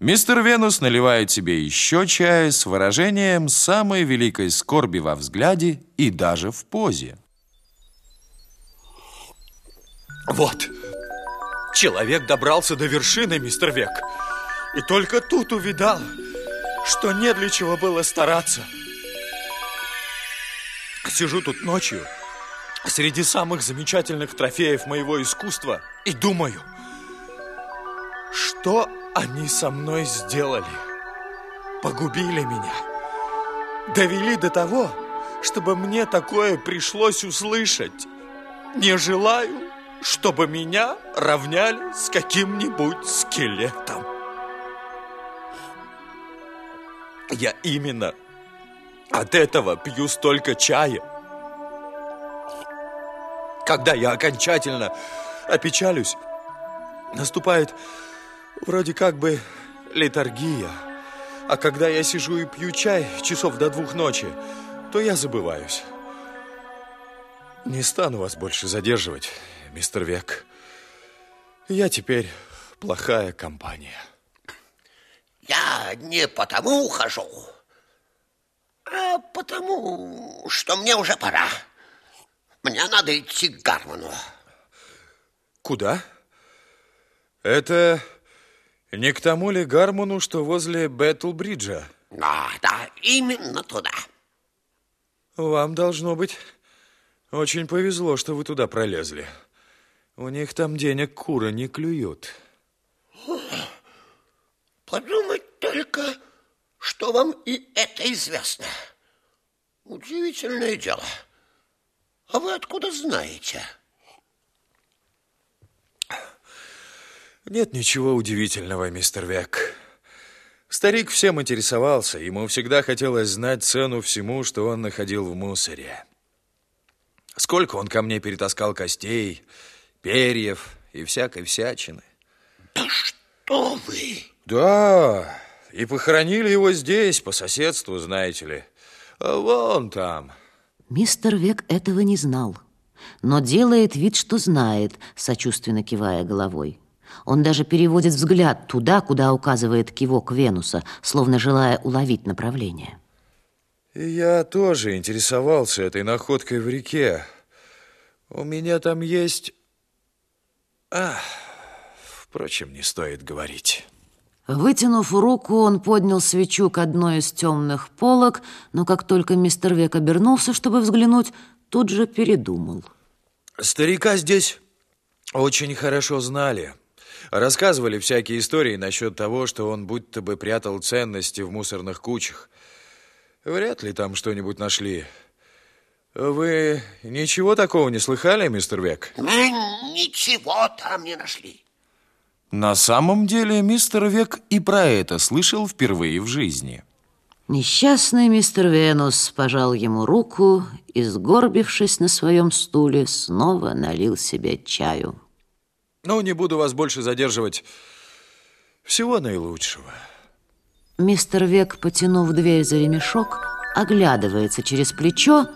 Мистер Венус наливает себе еще чая с выражением самой великой скорби во взгляде и даже в позе. Вот, человек добрался до вершины, мистер Век. И только тут увидал, что не для чего было стараться. Сижу тут ночью, среди самых замечательных трофеев моего искусства, и думаю, что они со мной сделали? Погубили меня. Довели до того, чтобы мне такое пришлось услышать. Не желаю, чтобы меня равняли с каким-нибудь скелетом. Я именно от этого пью столько чая. Когда я окончательно опечалюсь, наступает вроде как бы литургия. А когда я сижу и пью чай часов до двух ночи, то я забываюсь. Не стану вас больше задерживать, мистер Век. Я теперь плохая компания. Я не потому ухожу, а потому, что мне уже пора. Мне надо идти к Гарману. Куда? Это не к тому ли Гармону, что возле Бэтлбриджа? Да, да, именно туда. Вам должно быть очень повезло, что вы туда пролезли. У них там денег куры не клюют. Подумать только, что вам и это известно. Удивительное дело. А вы откуда знаете? Нет ничего удивительного, мистер Век. Старик всем интересовался. Ему всегда хотелось знать цену всему, что он находил в мусоре. Сколько он ко мне перетаскал костей, перьев и всякой всячины. Да что вы! Да, и похоронили его здесь, по соседству, знаете ли. А вон там. Мистер Век этого не знал, но делает вид, что знает, сочувственно кивая головой. Он даже переводит взгляд туда, куда указывает кивок Венуса, словно желая уловить направление. И я тоже интересовался этой находкой в реке. У меня там есть... А, впрочем, не стоит говорить. Вытянув руку, он поднял свечу к одной из темных полок, но как только мистер Век обернулся, чтобы взглянуть, тут же передумал. Старика здесь очень хорошо знали. Рассказывали всякие истории насчет того, что он будто бы прятал ценности в мусорных кучах. Вряд ли там что-нибудь нашли. Вы ничего такого не слыхали, мистер Век? Мы ничего там не нашли. На самом деле, мистер Век и про это слышал впервые в жизни. Несчастный мистер Венус пожал ему руку и, сгорбившись на своем стуле, снова налил себе чаю. Ну, не буду вас больше задерживать. Всего наилучшего. Мистер Век, потянув дверь за ремешок, оглядывается через плечо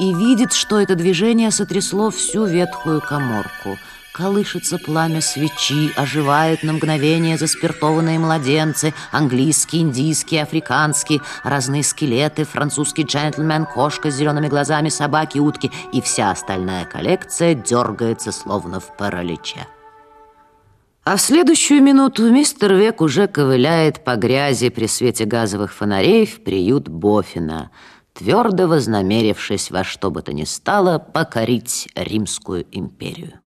и видит, что это движение сотрясло всю ветхую коморку – Колышется пламя свечи, оживают на мгновение заспиртованные младенцы, английские, индийские, африканские, разные скелеты, французский джентльмен, кошка с зелеными глазами, собаки, утки и вся остальная коллекция дергается, словно в параличе. А в следующую минуту мистер Век уже ковыляет по грязи при свете газовых фонарей в приют Бофина, твердо вознамерившись во что бы то ни стало покорить Римскую империю.